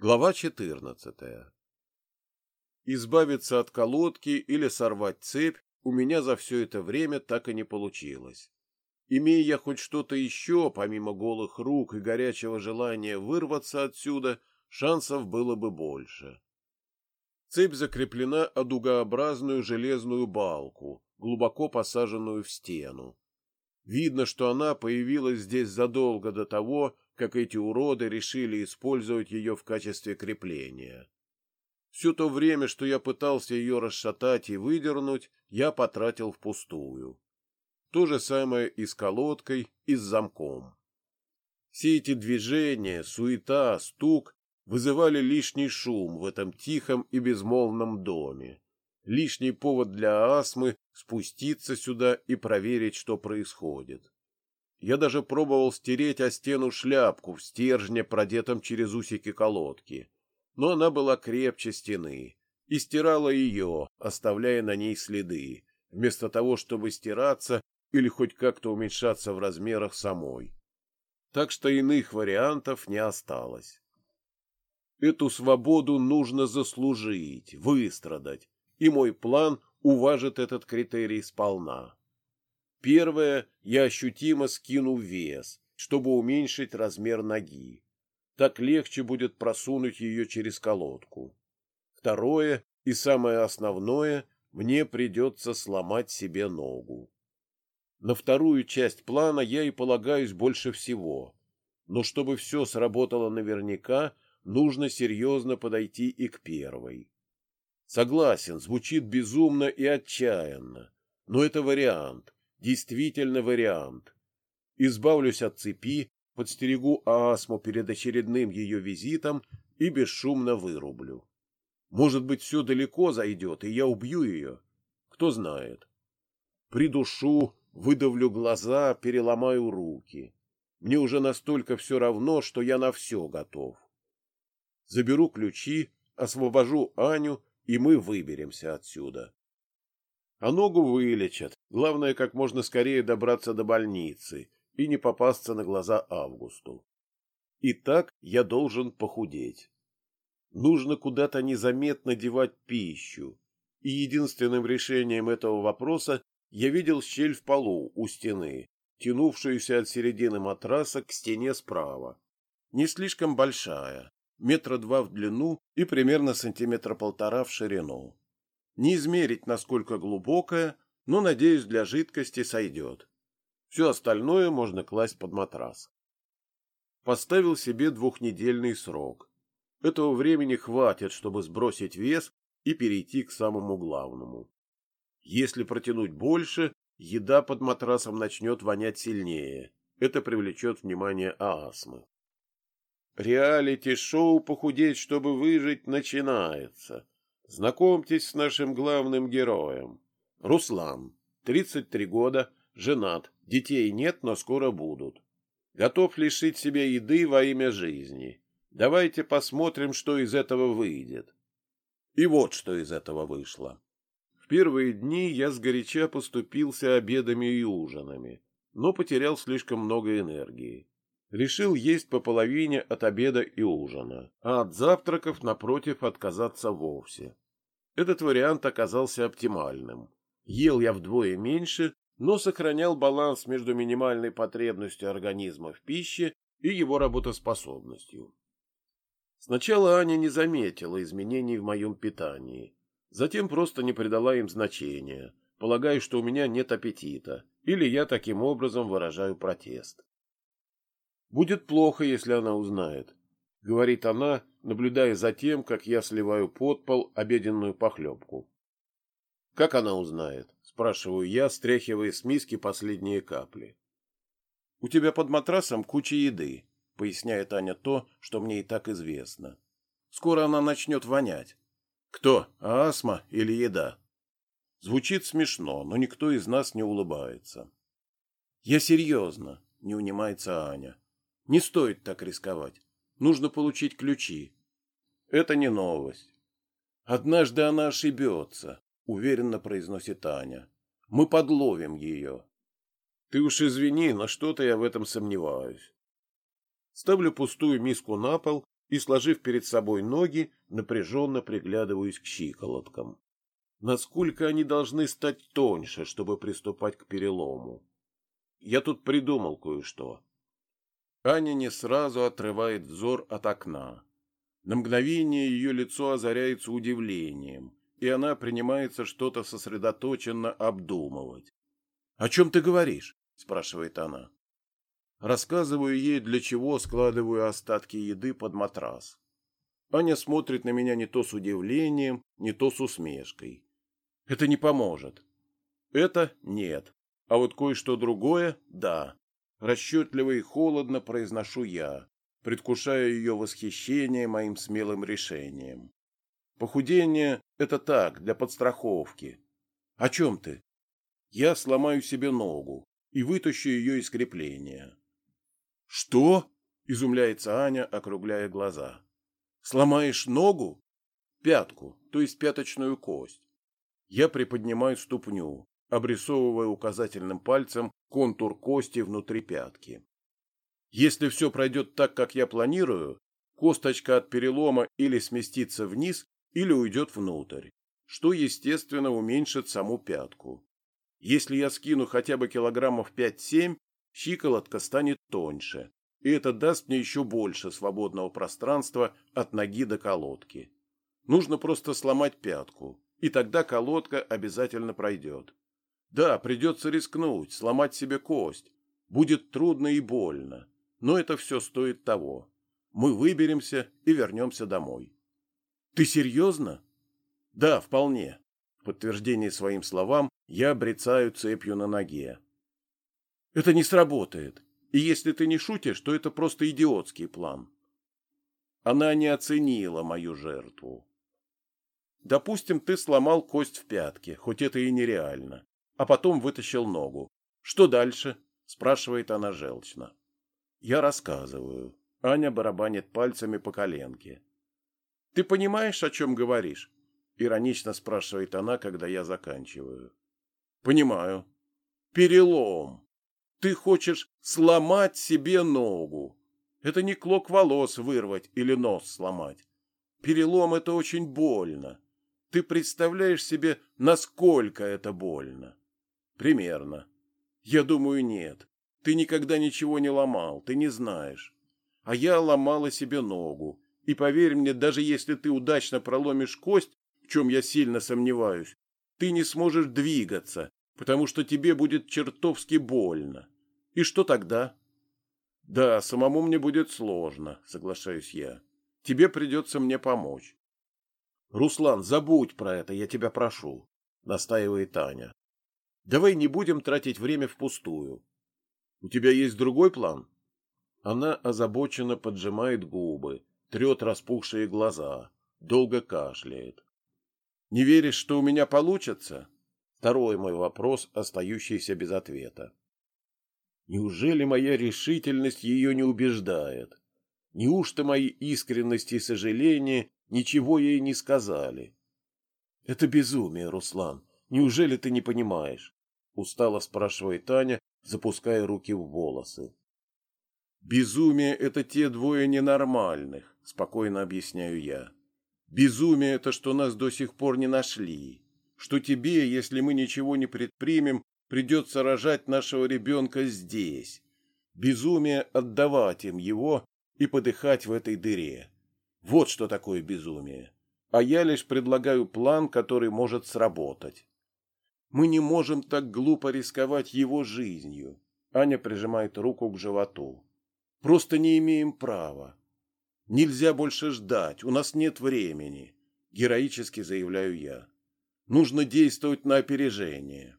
Глава 14. Избавиться от колодки или сорвать цепь у меня за все это время так и не получилось. Имея я хоть что-то еще, помимо голых рук и горячего желания вырваться отсюда, шансов было бы больше. Цепь закреплена о дугообразную железную балку, глубоко посаженную в стену. Видно, что она появилась здесь задолго до того, как эти уроды решили использовать ее в качестве крепления. Все то время, что я пытался ее расшатать и выдернуть, я потратил впустую. То же самое и с колодкой, и с замком. Все эти движения, суета, стук вызывали лишний шум в этом тихом и безмолвном доме. Лишний повод для астмы спуститься сюда и проверить, что происходит. Я даже пробовал стереть о стену шляпку в стержне, продетом через усики колодки, но она была крепче стены, и стирала ее, оставляя на ней следы, вместо того, чтобы стираться или хоть как-то уменьшаться в размерах самой. Так что иных вариантов не осталось. Эту свободу нужно заслужить, выстрадать, и мой план уважит этот критерий сполна. Первое, я ощутимо скину вес, чтобы уменьшить размер ноги. Так легче будет просунуть ее через колодку. Второе, и самое основное, мне придется сломать себе ногу. На вторую часть плана я и полагаюсь больше всего. Но чтобы все сработало наверняка, нужно серьезно подойти и к первой. Согласен, звучит безумно и отчаянно, но это вариант, действительно вариант. Избавлюсь от цепи, подстерегу Асму перед очередным ее визитом и бесшумно вырублю. Может быть, все далеко зайдет, и я убью ее? Кто знает. Придушу, выдавлю глаза, переломаю руки. Мне уже настолько все равно, что я на все готов. Заберу ключи, освобожу Аню, и мы выберемся отсюда. А ногу вылечат. Главное, как можно скорее добраться до больницы и не попасться на глаза Августу. И так я должен похудеть. Нужно куда-то незаметно девать пищу. И единственным решением этого вопроса я видел щель в полу у стены, тянувшуюся от середины матраса к стене справа. Не слишком большая, метра два в длину и примерно сантиметра полтора в ширину. Не измерить, насколько глубокая, но, надеюсь, для жидкости сойдет. Все остальное можно класть под матрас. Поставил себе двухнедельный срок. Этого времени хватит, чтобы сбросить вес и перейти к самому главному. Если протянуть больше, еда под матрасом начнет вонять сильнее. Это привлечет внимание астмы. Реалити-шоу «Похудеть, чтобы выжить» начинается. Знакомьтесь с нашим главным героем. Руслан, 33 года, женат, детей нет, но скоро будут. Готов лишить себя еды во имя жизни. Давайте посмотрим, что из этого выйдет. И вот что из этого вышло. В первые дни я сгоряча поступился обедами и ужинами, но потерял слишком много энергии. Решил есть по половине от обеда и ужина, а от завтраков, напротив, отказаться вовсе. Этот вариант оказался оптимальным. Ел я вдвое меньше, но сохранял баланс между минимальной потребностью организма в пище и его работоспособностью. Сначала Аня не заметила изменений в моем питании, затем просто не придала им значения, полагая, что у меня нет аппетита, или я таким образом выражаю протест. Будет плохо, если она узнает, — говорит она, наблюдая за тем, как я сливаю под пол обеденную похлебку. — Как она узнает? — спрашиваю я, стряхивая с миски последние капли. — У тебя под матрасом куча еды, — поясняет Аня то, что мне и так известно. Скоро она начнет вонять. Кто, астма или еда? Звучит смешно, но никто из нас не улыбается. — Я серьезно, — не унимается Аня. Не стоит так рисковать. Нужно получить ключи. Это не новость. Однажды она ошибется, уверенно произносит Аня. Мы подловим ее. Ты уж извини, но что-то я в этом сомневаюсь. Ставлю пустую миску на пол и, сложив перед собой ноги, напряженно приглядываюсь к щиколоткам. Насколько они должны стать тоньше, чтобы приступать к перелому? Я тут придумал кое-что. Аня не сразу отрывает взор от окна. На мгновение ее лицо озаряется удивлением, и она принимается что-то сосредоточенно обдумывать. — О чем ты говоришь? — спрашивает она. Рассказываю ей, для чего складываю остатки еды под матрас. Аня смотрит на меня не то с удивлением, не то с усмешкой. Это не поможет. Это нет. А вот кое-что другое — да. Расчетливо и холодно произношу я, предвкушая ее восхищение моим смелым решением. Похудение — это так, для подстраховки. О чем ты? Я сломаю себе ногу и вытащу ее из крепления. Что? Изумляется Аня, округляя глаза. Сломаешь ногу? Пятку, то есть пяточную кость. Я приподнимаю ступню, обрисовывая указательным пальцем контур кости внутри пятки. Если все пройдет так, как я планирую, косточка от перелома или сместится вниз, или уйдет внутрь, что, естественно, уменьшит саму пятку. Если я скину хотя бы килограммов 5-7, щиколотка станет тоньше, и это даст мне еще больше свободного пространства от ноги до колодки. Нужно просто сломать пятку, и тогда колодка обязательно пройдет. Да, придется рискнуть, сломать себе кость. Будет трудно и больно, но это все стоит того. Мы выберемся и вернемся домой. Ты серьезно? Да, вполне. В подтверждение своим словам я обрицаю цепью на ноге. Это не сработает. И если ты не шутишь, то это просто идиотский план. Она не оценила мою жертву. Допустим, ты сломал кость в пятке, хоть это и нереально, а потом вытащил ногу. Что дальше? спрашивает она желчно. Я рассказываю. Аня барабанит пальцами по коленке. Ты понимаешь, о чем говоришь? Иронично спрашивает она, когда я заканчиваю. Понимаю. Перелом. Ты хочешь сломать себе ногу. Это не клок волос вырвать или нос сломать. Перелом — это очень больно. Ты представляешь себе, насколько это больно? Примерно. Я думаю, нет. Ты никогда ничего не ломал, ты не знаешь. А я ломала себе ногу, и поверь мне, даже если ты удачно проломишь кость, в чем я сильно сомневаюсь, ты не сможешь двигаться, потому что тебе будет чертовски больно. И что тогда? Да, самому мне будет сложно, соглашаюсь я. Тебе придется мне помочь. Руслан, забудь про это, я тебя прошу, настаивает Таня. Давай не будем тратить время впустую. У тебя есть другой план? Она озабоченно поджимает губы, трет распухшие глаза, долго кашляет. «Не веришь, что у меня получится?» Второй мой вопрос, остающийся без ответа. Неужели моя решительность ее не убеждает? Неужто мои искренность и сожаление ничего ей не сказали? Это безумие, Руслан. Неужели ты не понимаешь? Устало спрашивает Таня, запуская руки в волосы. Безумие — это те двое ненормальных, спокойно объясняю я. Безумие — это что нас до сих пор не нашли. Что тебе, если мы ничего не предпримем, придется рожать нашего ребенка здесь. Безумие — отдавать им его и подыхать в этой дыре. Вот что такое безумие. А я лишь предлагаю план, который может сработать. Мы не можем так глупо рисковать его жизнью. Аня прижимает руку к животу. Просто не имеем права. Нельзя больше ждать, у нас нет времени, героически заявляю я. Нужно действовать на опережение.